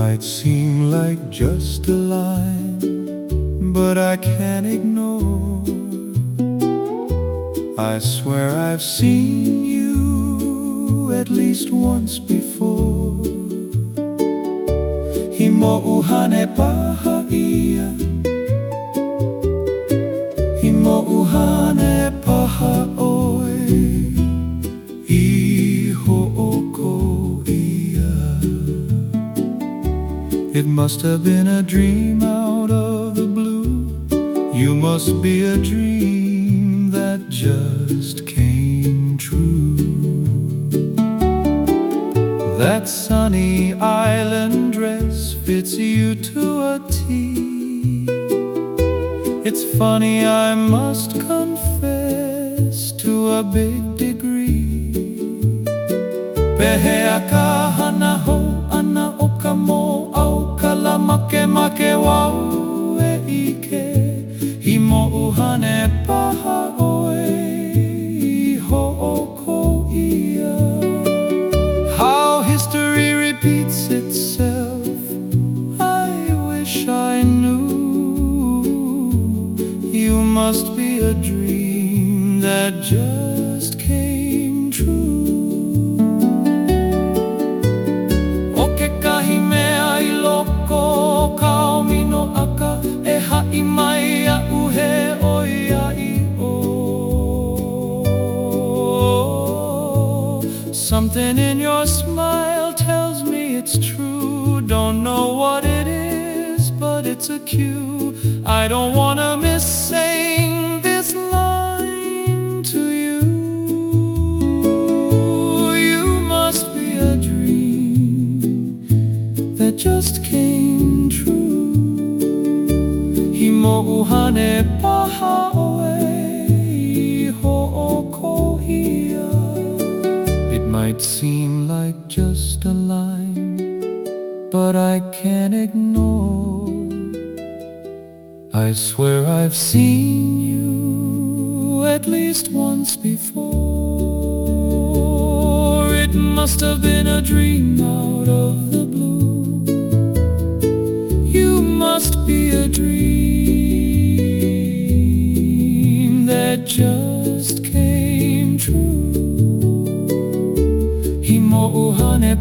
might seem like just a line, but I can't ignore. I swear I've seen you at least once before. Himo uhane paha ia. Himo It must have been a dream out of the blue. You must be a dream that just came true. That sunny island dress fits you to a T. It's funny, I must confess, to a big degree. Pehea How history repeats itself I wish I knew. You must be a dream that just came Something in your smile tells me it's true. Don't know what it is, but it's a cue. I don't wanna miss saying this line to you. You must be a dream that just came true. Himo uhane paha oe ho Seem like just a line But I can't ignore. I swear I've seen you at least once before. It must have been a dream out of the blue. You must be a dream that just Himo uhane